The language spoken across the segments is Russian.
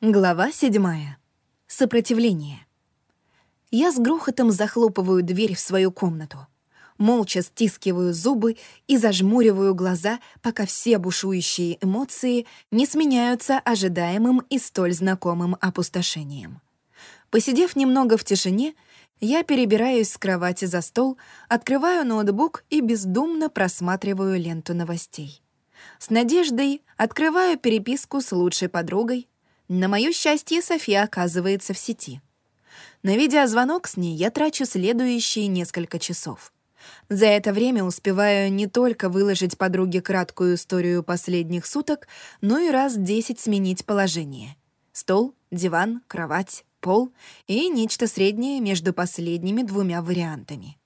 Глава седьмая. Сопротивление. Я с грохотом захлопываю дверь в свою комнату. Молча стискиваю зубы и зажмуриваю глаза, пока все бушующие эмоции не сменяются ожидаемым и столь знакомым опустошением. Посидев немного в тишине, я перебираюсь с кровати за стол, открываю ноутбук и бездумно просматриваю ленту новостей. С надеждой открываю переписку с лучшей подругой, на моё счастье, София оказывается в сети. Наведя звонок с ней, я трачу следующие несколько часов. За это время успеваю не только выложить подруге краткую историю последних суток, но и раз десять сменить положение. Стол, диван, кровать, пол и нечто среднее между последними двумя вариантами.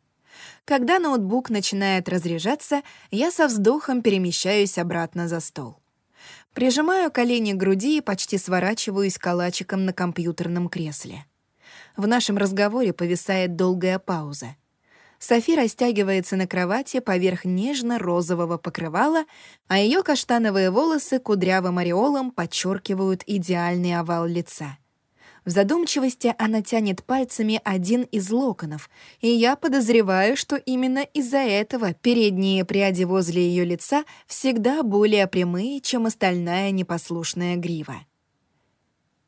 Когда ноутбук начинает разряжаться, я со вздохом перемещаюсь обратно за стол. Прижимаю колени к груди и почти сворачиваюсь калачиком на компьютерном кресле. В нашем разговоре повисает долгая пауза. Софи растягивается на кровати поверх нежно-розового покрывала, а ее каштановые волосы кудрявым ореолом подчеркивают идеальный овал лица. В задумчивости она тянет пальцами один из локонов, и я подозреваю, что именно из-за этого передние пряди возле ее лица всегда более прямые, чем остальная непослушная грива.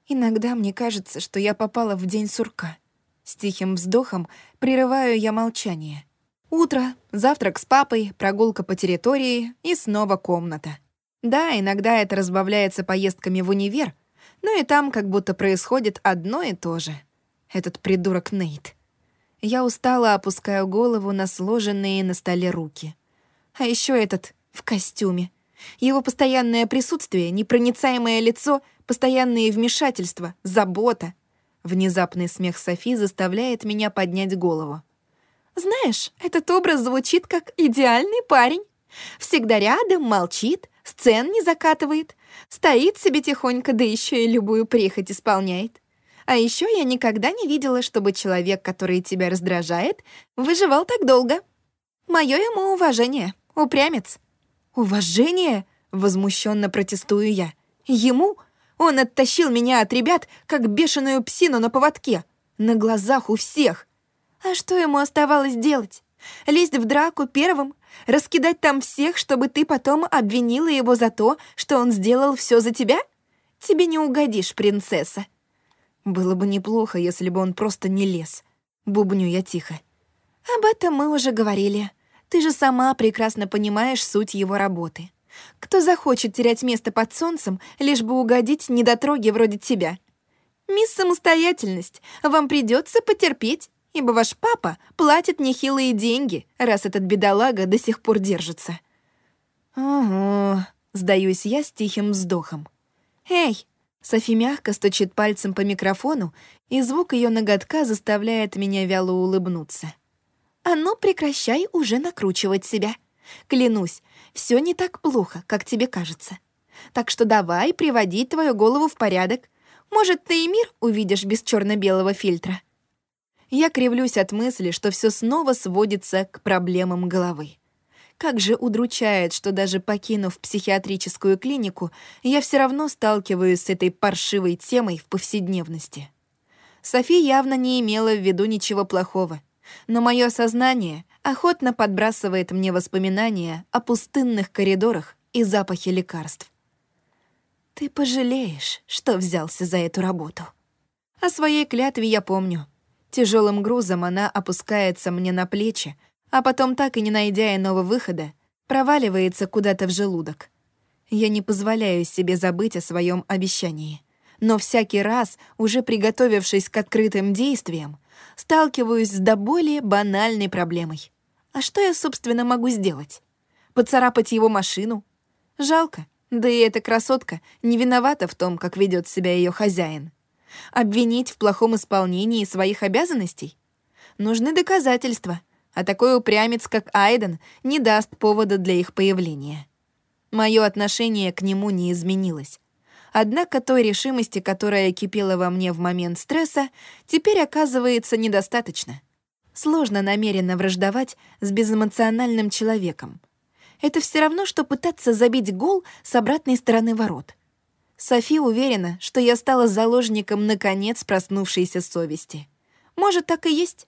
Иногда мне кажется, что я попала в день сурка. С тихим вздохом прерываю я молчание. Утро, завтрак с папой, прогулка по территории и снова комната. Да, иногда это разбавляется поездками в универ — но и там как будто происходит одно и то же. Этот придурок Нейт. Я устало опускаю голову на сложенные на столе руки. А еще этот в костюме. Его постоянное присутствие, непроницаемое лицо, постоянные вмешательства, забота. Внезапный смех Софи заставляет меня поднять голову. «Знаешь, этот образ звучит как идеальный парень. Всегда рядом, молчит, сцен не закатывает, стоит себе тихонько, да еще и любую прихоть исполняет. А еще я никогда не видела, чтобы человек, который тебя раздражает, выживал так долго. Мое ему уважение, упрямец. Уважение? Возмущенно протестую я. Ему? Он оттащил меня от ребят, как бешеную псину на поводке. На глазах у всех. А что ему оставалось делать? Лезть в драку первым, Раскидать там всех, чтобы ты потом обвинила его за то, что он сделал все за тебя? Тебе не угодишь, принцесса. Было бы неплохо, если бы он просто не лез. Бубню я тихо. Об этом мы уже говорили. Ты же сама прекрасно понимаешь суть его работы. Кто захочет терять место под солнцем, лишь бы угодить недотроги вроде тебя? Мисс Самостоятельность, вам придется потерпеть ибо ваш папа платит нехилые деньги, раз этот бедолага до сих пор держится». «Ого», — сдаюсь я с тихим вздохом. «Эй!» — Софи мягко стучит пальцем по микрофону, и звук ее ноготка заставляет меня вяло улыбнуться. «А ну, прекращай уже накручивать себя. Клянусь, все не так плохо, как тебе кажется. Так что давай приводить твою голову в порядок. Может, ты и мир увидишь без черно белого фильтра». Я кривлюсь от мысли, что все снова сводится к проблемам головы. Как же удручает, что даже покинув психиатрическую клинику, я все равно сталкиваюсь с этой паршивой темой в повседневности. Софи явно не имела в виду ничего плохого, но мое сознание охотно подбрасывает мне воспоминания о пустынных коридорах и запахе лекарств. Ты пожалеешь, что взялся за эту работу. О своей клятве я помню — Тяжелым грузом она опускается мне на плечи, а потом, так и не найдя иного выхода, проваливается куда-то в желудок. Я не позволяю себе забыть о своем обещании. Но всякий раз, уже приготовившись к открытым действиям, сталкиваюсь с до более банальной проблемой. А что я, собственно, могу сделать? Поцарапать его машину? Жалко. Да и эта красотка не виновата в том, как ведет себя ее хозяин. Обвинить в плохом исполнении своих обязанностей? Нужны доказательства, а такой упрямец, как Айден, не даст повода для их появления. Мое отношение к нему не изменилось. Однако той решимости, которая кипела во мне в момент стресса, теперь оказывается недостаточно. Сложно намеренно враждовать с безэмоциональным человеком. Это все равно, что пытаться забить гол с обратной стороны ворот — Софи уверена, что я стала заложником наконец проснувшейся совести. Может, так и есть.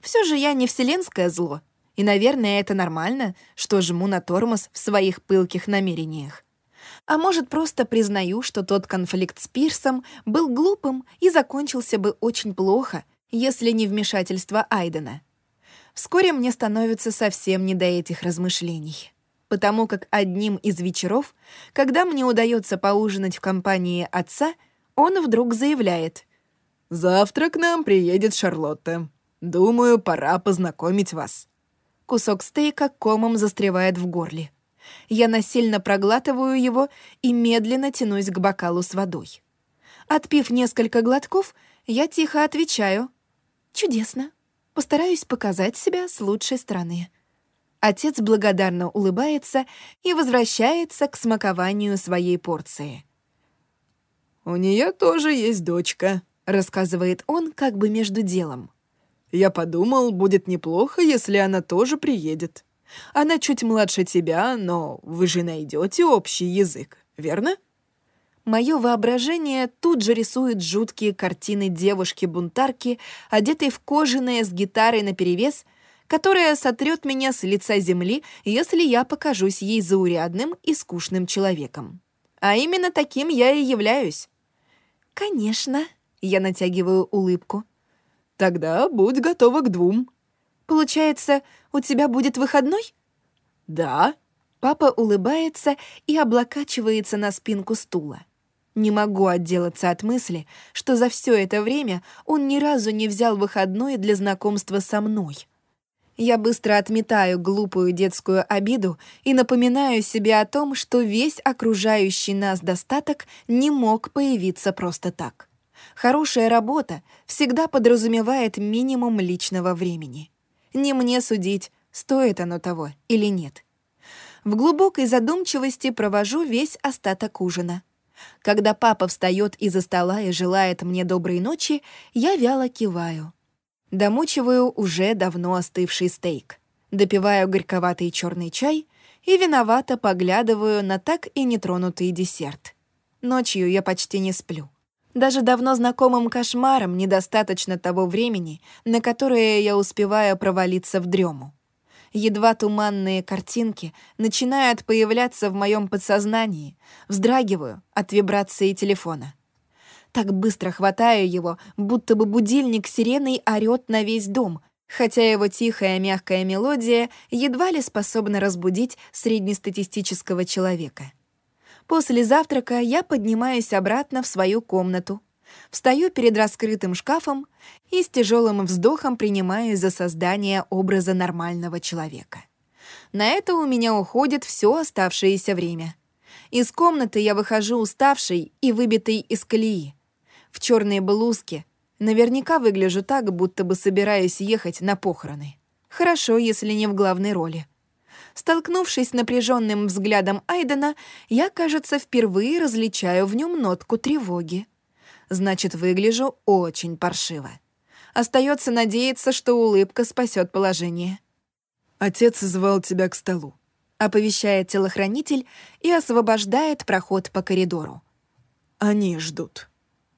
Все же я не вселенское зло, и, наверное, это нормально, что жму на тормоз в своих пылких намерениях. А может, просто признаю, что тот конфликт с Пирсом был глупым и закончился бы очень плохо, если не вмешательство Айдена. Вскоре мне становится совсем не до этих размышлений, потому как одним из вечеров, когда мне удается поужинать в компании отца, он вдруг заявляет «Завтра к нам приедет Шарлотта. Думаю, пора познакомить вас». Кусок стейка комом застревает в горле. Я насильно проглатываю его и медленно тянусь к бокалу с водой. Отпив несколько глотков, я тихо отвечаю. «Чудесно. Постараюсь показать себя с лучшей стороны». Отец благодарно улыбается и возвращается к смакованию своей порции. «У нее тоже есть дочка», — рассказывает он как бы между делом. «Я подумал, будет неплохо, если она тоже приедет». Она чуть младше тебя, но вы же найдете общий язык, верно? Мое воображение тут же рисует жуткие картины девушки-бунтарки, одетой в кожаное с гитарой наперевес, которая сотрет меня с лица земли, если я покажусь ей заурядным и скучным человеком. А именно таким я и являюсь. «Конечно», — я натягиваю улыбку. «Тогда будь готова к двум». «Получается, у тебя будет выходной?» «Да». Папа улыбается и облокачивается на спинку стула. Не могу отделаться от мысли, что за все это время он ни разу не взял выходной для знакомства со мной. Я быстро отметаю глупую детскую обиду и напоминаю себе о том, что весь окружающий нас достаток не мог появиться просто так. Хорошая работа всегда подразумевает минимум личного времени. Не мне судить, стоит оно того или нет. В глубокой задумчивости провожу весь остаток ужина. Когда папа встает из-за стола и желает мне доброй ночи, я вяло киваю. Домучиваю уже давно остывший стейк. Допиваю горьковатый черный чай и виновато поглядываю на так и нетронутый десерт. Ночью я почти не сплю. Даже давно знакомым кошмарам недостаточно того времени, на которое я успеваю провалиться в дрему. Едва туманные картинки начинают появляться в моем подсознании, вздрагиваю от вибрации телефона. Так быстро хватаю его, будто бы будильник сиреной орёт на весь дом, хотя его тихая мягкая мелодия едва ли способна разбудить среднестатистического человека. После завтрака я поднимаюсь обратно в свою комнату, встаю перед раскрытым шкафом и с тяжелым вздохом принимаю за создание образа нормального человека. На это у меня уходит все оставшееся время. Из комнаты я выхожу уставшей и выбитой из колеи. В черной блузке наверняка выгляжу так, будто бы собираюсь ехать на похороны. Хорошо, если не в главной роли. Столкнувшись с напряженным взглядом Айдена, я, кажется, впервые различаю в нем нотку тревоги. Значит, выгляжу очень паршиво. Остается надеяться, что улыбка спасет положение. «Отец звал тебя к столу», — оповещает телохранитель и освобождает проход по коридору. «Они ждут».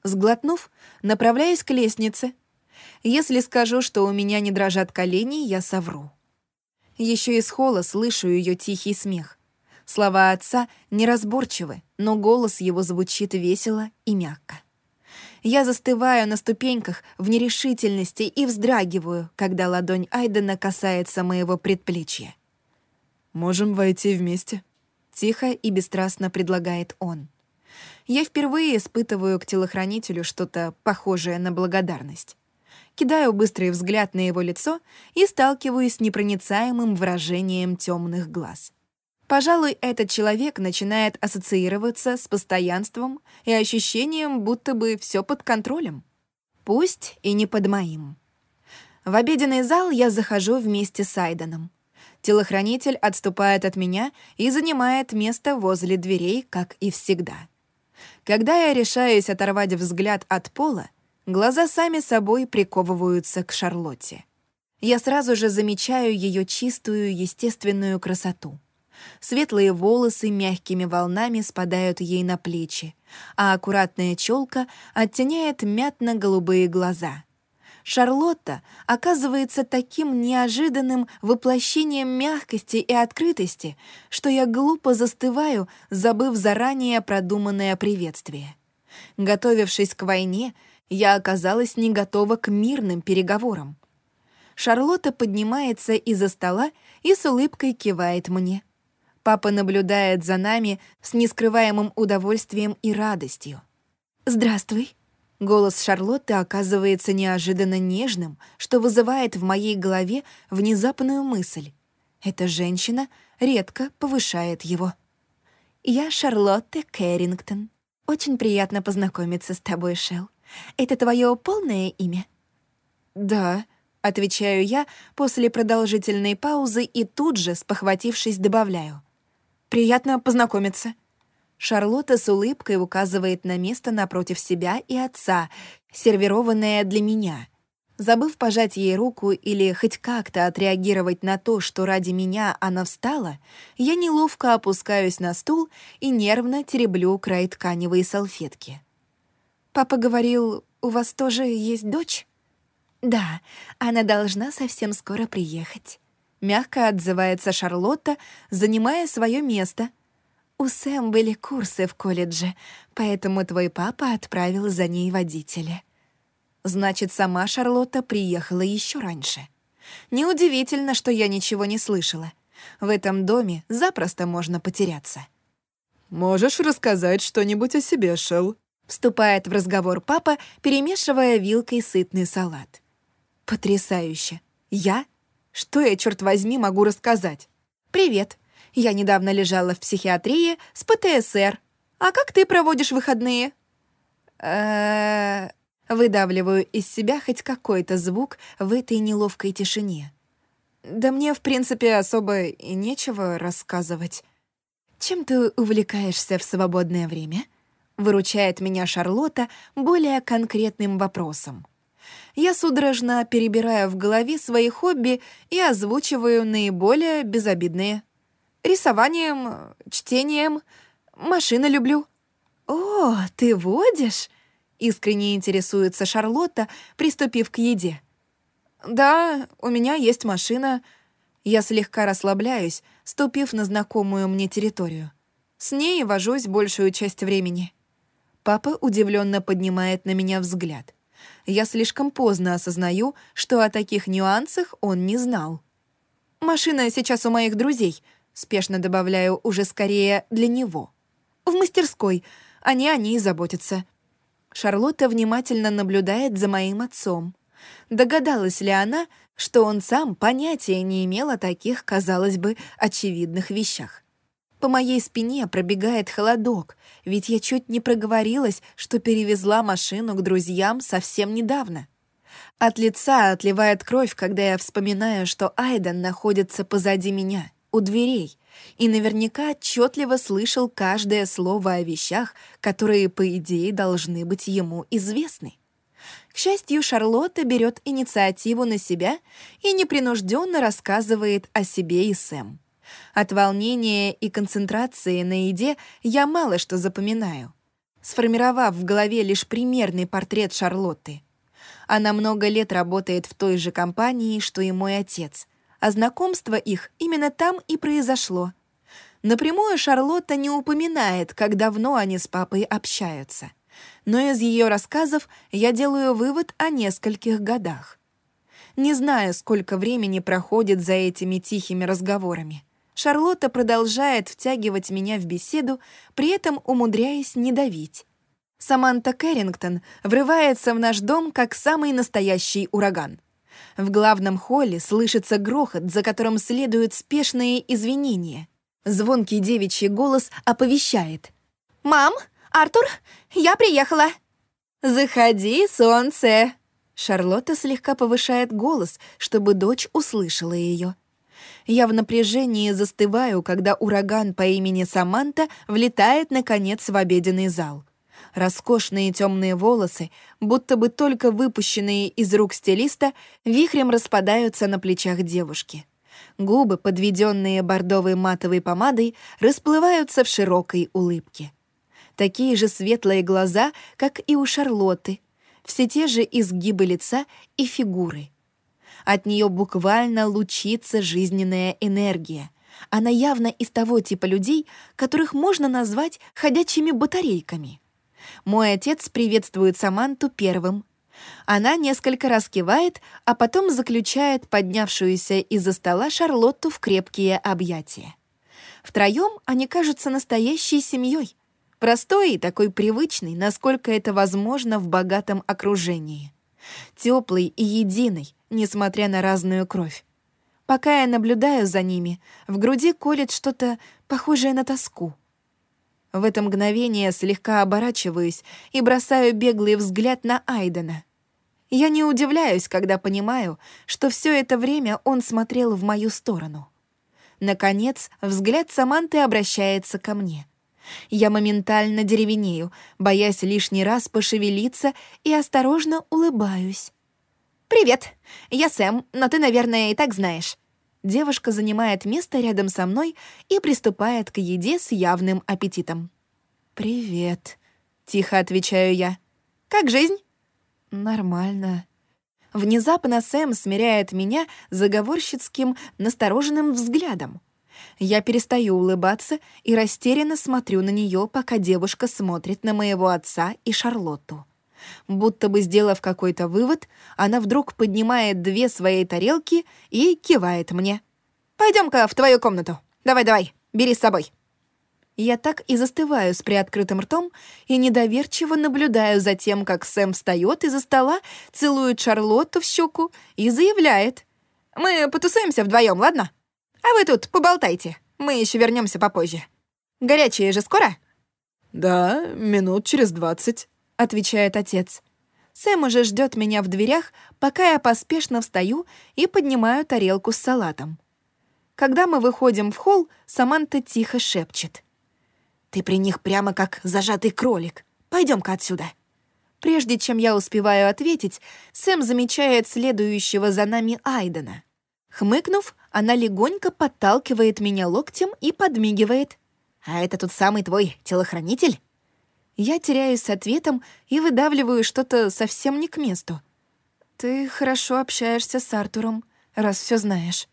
Сглотнув, направляюсь к лестнице. Если скажу, что у меня не дрожат колени, я совру. Еще из холла слышу ее тихий смех. Слова отца неразборчивы, но голос его звучит весело и мягко. Я застываю на ступеньках в нерешительности и вздрагиваю, когда ладонь Айдена касается моего предплечья. «Можем войти вместе?» — тихо и бесстрастно предлагает он. Я впервые испытываю к телохранителю что-то похожее на благодарность кидаю быстрый взгляд на его лицо и сталкиваюсь с непроницаемым выражением темных глаз. Пожалуй, этот человек начинает ассоциироваться с постоянством и ощущением, будто бы все под контролем. Пусть и не под моим. В обеденный зал я захожу вместе с Айденом. Телохранитель отступает от меня и занимает место возле дверей, как и всегда. Когда я решаюсь оторвать взгляд от пола, Глаза сами собой приковываются к Шарлотте. Я сразу же замечаю ее чистую, естественную красоту. Светлые волосы мягкими волнами спадают ей на плечи, а аккуратная челка оттеняет мятно-голубые глаза. Шарлотта оказывается таким неожиданным воплощением мягкости и открытости, что я глупо застываю, забыв заранее продуманное приветствие. Готовившись к войне, я оказалась не готова к мирным переговорам. Шарлотта поднимается из-за стола и с улыбкой кивает мне. Папа наблюдает за нами с нескрываемым удовольствием и радостью. «Здравствуй», Голос Шарлотты оказывается неожиданно нежным, что вызывает в моей голове внезапную мысль. Эта женщина редко повышает его. «Я Шарлотта Кэррингтон. Очень приятно познакомиться с тобой, Шелл. Это твое полное имя?» «Да», — отвечаю я после продолжительной паузы и тут же, спохватившись, добавляю. «Приятно познакомиться». Шарлотта с улыбкой указывает на место напротив себя и отца, сервированное для меня. Забыв пожать ей руку или хоть как-то отреагировать на то, что ради меня она встала, я неловко опускаюсь на стул и нервно тереблю край тканевой салфетки. «Папа говорил, у вас тоже есть дочь?» «Да, она должна совсем скоро приехать», — мягко отзывается Шарлотта, занимая свое место — у Сэм были курсы в колледже, поэтому твой папа отправил за ней водителя. Значит, сама Шарлотта приехала еще раньше. Неудивительно, что я ничего не слышала. В этом доме запросто можно потеряться. «Можешь рассказать что-нибудь о себе, Шелл?» Вступает в разговор папа, перемешивая вилкой сытный салат. «Потрясающе! Я? Что я, черт возьми, могу рассказать? Привет, я недавно лежала в психиатрии с ПТСР. А как ты проводишь выходные?» Выдавливаю из себя хоть какой-то звук в этой неловкой тишине. Да мне, в принципе, особо и нечего рассказывать. «Чем ты увлекаешься в свободное время?» Выручает меня Шарлотта более конкретным вопросом. Я судорожно перебираю в голове свои хобби и озвучиваю наиболее безобидные рисованием, чтением, машины люблю». «О, ты водишь?» — искренне интересуется Шарлотта, приступив к еде. «Да, у меня есть машина». Я слегка расслабляюсь, ступив на знакомую мне территорию. С ней вожусь большую часть времени. Папа удивленно поднимает на меня взгляд. Я слишком поздно осознаю, что о таких нюансах он не знал. «Машина сейчас у моих друзей», Спешно добавляю уже скорее для него. В мастерской. Они о ней заботятся. Шарлотта внимательно наблюдает за моим отцом. Догадалась ли она, что он сам понятия не имел о таких, казалось бы, очевидных вещах? По моей спине пробегает холодок, ведь я чуть не проговорилась, что перевезла машину к друзьям совсем недавно. От лица отливает кровь, когда я вспоминаю, что Айден находится позади меня у дверей и наверняка отчетливо слышал каждое слово о вещах, которые, по идее, должны быть ему известны. К счастью, Шарлотта берет инициативу на себя и непринужденно рассказывает о себе и Сэм. От волнения и концентрации на еде я мало что запоминаю, сформировав в голове лишь примерный портрет Шарлотты. Она много лет работает в той же компании, что и мой отец — а знакомство их именно там и произошло. Напрямую Шарлотта не упоминает, как давно они с папой общаются. Но из ее рассказов я делаю вывод о нескольких годах. Не знаю, сколько времени проходит за этими тихими разговорами. Шарлотта продолжает втягивать меня в беседу, при этом умудряясь не давить. Саманта Кэррингтон врывается в наш дом как самый настоящий ураган. В главном холле слышится грохот, за которым следуют спешные извинения. Звонкий девичий голос оповещает. «Мам, Артур, я приехала!» «Заходи, солнце!» Шарлотта слегка повышает голос, чтобы дочь услышала ее. Я в напряжении застываю, когда ураган по имени Саманта влетает, наконец, в обеденный зал. Роскошные темные волосы, будто бы только выпущенные из рук стилиста, вихрем распадаются на плечах девушки. Губы, подведенные бордовой матовой помадой, расплываются в широкой улыбке. Такие же светлые глаза, как и у Шарлотты, все те же изгибы лица и фигуры. От нее буквально лучится жизненная энергия. Она явно из того типа людей, которых можно назвать ходячими батарейками. Мой отец приветствует Саманту первым. Она несколько раз кивает, а потом заключает поднявшуюся из-за стола Шарлотту в крепкие объятия. Втроем они кажутся настоящей семьей. Простой и такой привычный, насколько это возможно в богатом окружении. Теплый и единый, несмотря на разную кровь. Пока я наблюдаю за ними, в груди колет что-то похожее на тоску. В это мгновение слегка оборачиваюсь и бросаю беглый взгляд на Айдена. Я не удивляюсь, когда понимаю, что все это время он смотрел в мою сторону. Наконец, взгляд Саманты обращается ко мне. Я моментально деревенею, боясь лишний раз пошевелиться и осторожно улыбаюсь. «Привет, я Сэм, но ты, наверное, и так знаешь». Девушка занимает место рядом со мной и приступает к еде с явным аппетитом. «Привет», — тихо отвечаю я. «Как жизнь?» «Нормально». Внезапно Сэм смиряет меня заговорщицким, настороженным взглядом. Я перестаю улыбаться и растерянно смотрю на нее, пока девушка смотрит на моего отца и Шарлотту. Будто бы сделав какой-то вывод, она вдруг поднимает две свои тарелки и кивает мне. «Пойдем-ка в твою комнату. Давай-давай, бери с собой». Я так и застываю с приоткрытым ртом и недоверчиво наблюдаю за тем, как Сэм встает из-за стола, целует Шарлотту в щеку и заявляет. «Мы потусуемся вдвоем, ладно? А вы тут поболтайте, мы еще вернемся попозже. Горячие же скоро?» «Да, минут через двадцать». — отвечает отец. Сэм уже ждет меня в дверях, пока я поспешно встаю и поднимаю тарелку с салатом. Когда мы выходим в холл, Саманта тихо шепчет. «Ты при них прямо как зажатый кролик. Пойдем-ка отсюда». Прежде чем я успеваю ответить, Сэм замечает следующего за нами Айдена. Хмыкнув, она легонько подталкивает меня локтем и подмигивает. «А это тут самый твой телохранитель?» Я теряюсь с ответом и выдавливаю что-то совсем не к месту. «Ты хорошо общаешься с Артуром, раз все знаешь».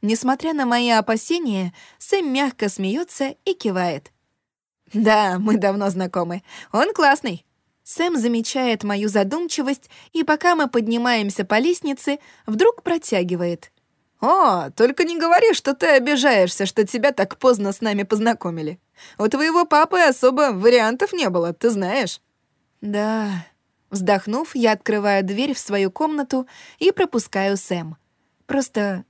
Несмотря на мои опасения, Сэм мягко смеется и кивает. «Да, мы давно знакомы. Он классный». Сэм замечает мою задумчивость, и пока мы поднимаемся по лестнице, вдруг протягивает. «О, только не говори, что ты обижаешься, что тебя так поздно с нами познакомили. У твоего папы особо вариантов не было, ты знаешь». «Да». Вздохнув, я открываю дверь в свою комнату и пропускаю Сэм. «Просто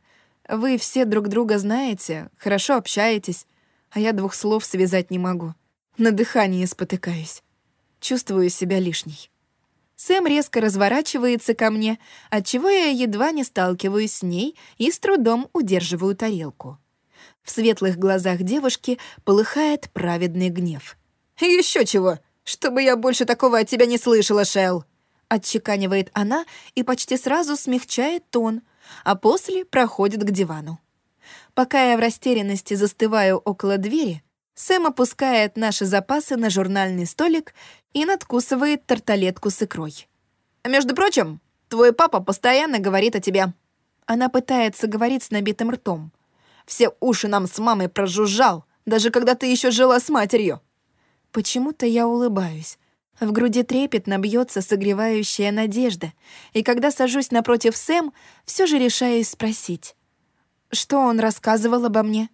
вы все друг друга знаете, хорошо общаетесь, а я двух слов связать не могу. На дыхании спотыкаюсь. Чувствую себя лишней». Сэм резко разворачивается ко мне, отчего я едва не сталкиваюсь с ней и с трудом удерживаю тарелку. В светлых глазах девушки полыхает праведный гнев. Еще чего! Чтобы я больше такого от тебя не слышала, Шел! Отчеканивает она и почти сразу смягчает тон, а после проходит к дивану. Пока я в растерянности застываю около двери, Сэм опускает наши запасы на журнальный столик и надкусывает тарталетку с икрой. «Между прочим, твой папа постоянно говорит о тебе». Она пытается говорить с набитым ртом. «Все уши нам с мамой прожужжал, даже когда ты еще жила с матерью». Почему-то я улыбаюсь. В груди трепетно бьется согревающая надежда, и когда сажусь напротив Сэм, все же решаюсь спросить. «Что он рассказывал обо мне?»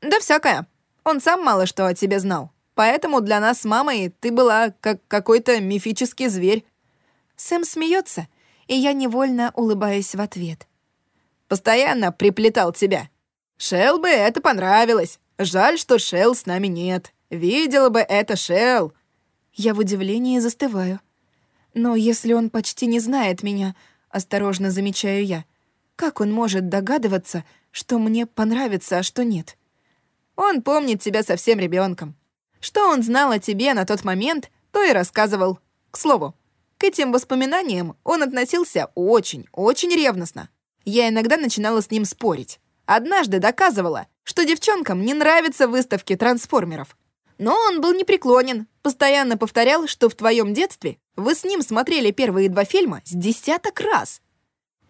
«Да всякое. Он сам мало что о тебе знал. Поэтому для нас с мамой ты была как какой-то мифический зверь». Сэм смеется, и я невольно улыбаюсь в ответ. «Постоянно приплетал тебя. Шел бы это понравилось. Жаль, что Шел с нами нет. Видела бы это Шел». Я в удивлении застываю. «Но если он почти не знает меня», — осторожно замечаю я, «как он может догадываться, что мне понравится, а что нет?» Он помнит тебя совсем ребенком. Что он знал о тебе на тот момент, то и рассказывал. К слову, к этим воспоминаниям он относился очень, очень ревностно. Я иногда начинала с ним спорить. однажды доказывала, что девчонкам не нравятся выставки трансформеров. Но он был непреклонен, постоянно повторял, что в твоем детстве вы с ним смотрели первые два фильма с десяток раз.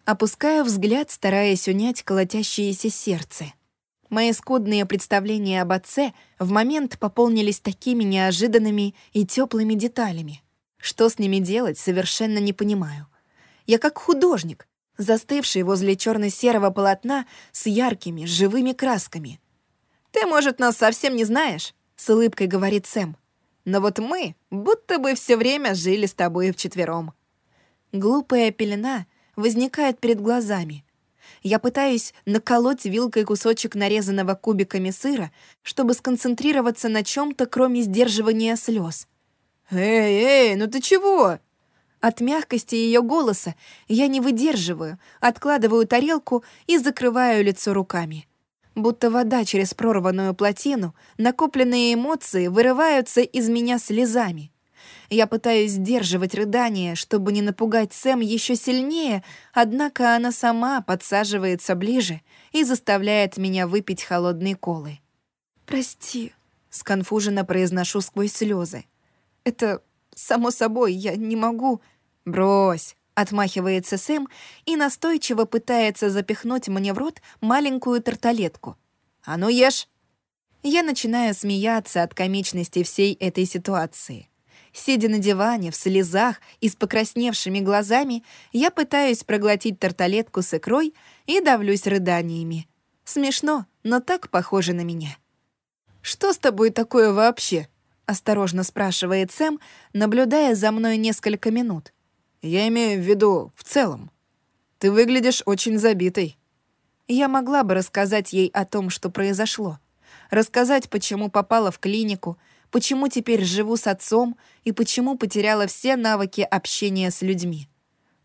Опускаю взгляд, стараясь унять колотящееся сердце. Мои скудные представления об отце в момент пополнились такими неожиданными и теплыми деталями. Что с ними делать, совершенно не понимаю. Я как художник, застывший возле черно-серого полотна с яркими, живыми красками. «Ты, может, нас совсем не знаешь?» — с улыбкой говорит Сэм. «Но вот мы будто бы все время жили с тобой вчетвером». Глупая пелена возникает перед глазами. Я пытаюсь наколоть вилкой кусочек нарезанного кубиками сыра, чтобы сконцентрироваться на чем то кроме сдерживания слез. «Эй, эй, ну ты чего?» От мягкости ее голоса я не выдерживаю, откладываю тарелку и закрываю лицо руками. Будто вода через прорванную плотину, накопленные эмоции вырываются из меня слезами. Я пытаюсь сдерживать рыдание, чтобы не напугать Сэм еще сильнее, однако она сама подсаживается ближе и заставляет меня выпить холодные колы. «Прости», — сконфуженно произношу сквозь слезы. «Это само собой, я не могу...» «Брось!» — отмахивается Сэм и настойчиво пытается запихнуть мне в рот маленькую тарталетку. «А ну ешь!» Я начинаю смеяться от комичности всей этой ситуации. Сидя на диване, в слезах и с покрасневшими глазами, я пытаюсь проглотить тарталетку с икрой и давлюсь рыданиями. Смешно, но так похоже на меня. «Что с тобой такое вообще?» — осторожно спрашивает Сэм, наблюдая за мной несколько минут. Я имею в виду в целом. Ты выглядишь очень забитой. Я могла бы рассказать ей о том, что произошло. Рассказать, почему попала в клинику, почему теперь живу с отцом и почему потеряла все навыки общения с людьми.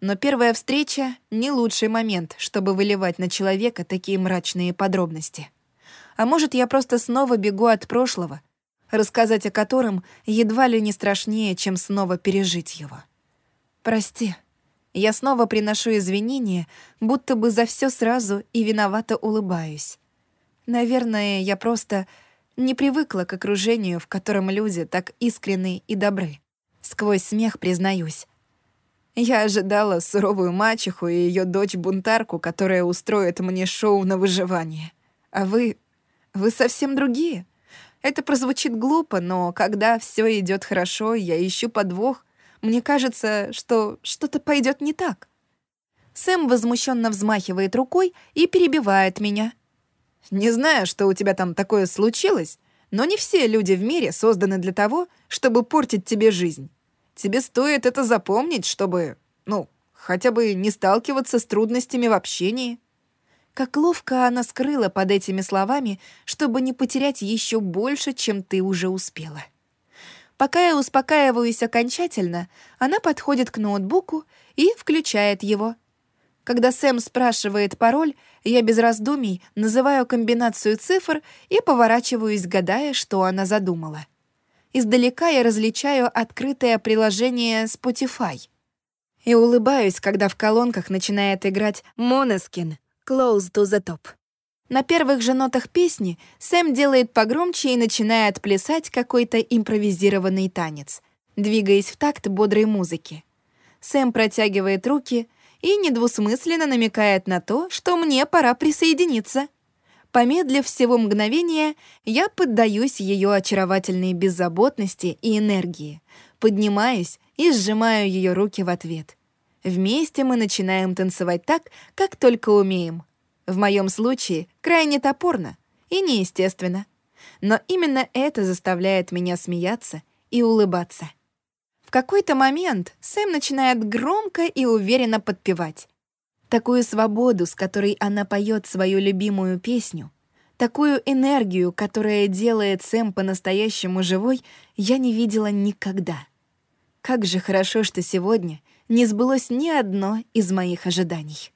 Но первая встреча — не лучший момент, чтобы выливать на человека такие мрачные подробности. А может, я просто снова бегу от прошлого, рассказать о котором едва ли не страшнее, чем снова пережить его. «Прости». Я снова приношу извинения, будто бы за все сразу и виновато улыбаюсь. Наверное, я просто не привыкла к окружению, в котором люди так искренны и добры. Сквозь смех признаюсь. Я ожидала суровую мачеху и ее дочь-бунтарку, которая устроит мне шоу на выживание. А вы... вы совсем другие. Это прозвучит глупо, но когда все идет хорошо, я ищу подвох, мне кажется, что что-то пойдет не так. Сэм возмущенно взмахивает рукой и перебивает меня. «Не знаю, что у тебя там такое случилось, но не все люди в мире созданы для того, чтобы портить тебе жизнь. Тебе стоит это запомнить, чтобы, ну, хотя бы не сталкиваться с трудностями в общении». Как ловко она скрыла под этими словами, чтобы не потерять еще больше, чем ты уже успела. Пока я успокаиваюсь окончательно, она подходит к ноутбуку и включает его. Когда Сэм спрашивает пароль, я без раздумий называю комбинацию цифр и поворачиваюсь, гадая, что она задумала. Издалека я различаю открытое приложение Spotify. И улыбаюсь, когда в колонках начинает играть Måneskin «Close to the Top». На первых же нотах песни Сэм делает погромче и начинает плясать какой-то импровизированный танец, двигаясь в такт бодрой музыки. Сэм протягивает руки и недвусмысленно намекает на то, что мне пора присоединиться. Помедлив всего мгновения, я поддаюсь ее очаровательной беззаботности и энергии, поднимаюсь и сжимаю ее руки в ответ. Вместе мы начинаем танцевать так, как только умеем — в моем случае крайне топорно и неестественно. Но именно это заставляет меня смеяться и улыбаться. Какой-то момент Сэм начинает громко и уверенно подпевать. Такую свободу, с которой она поет свою любимую песню, такую энергию, которая делает Сэм по-настоящему живой, я не видела никогда. Как же хорошо, что сегодня не сбылось ни одно из моих ожиданий.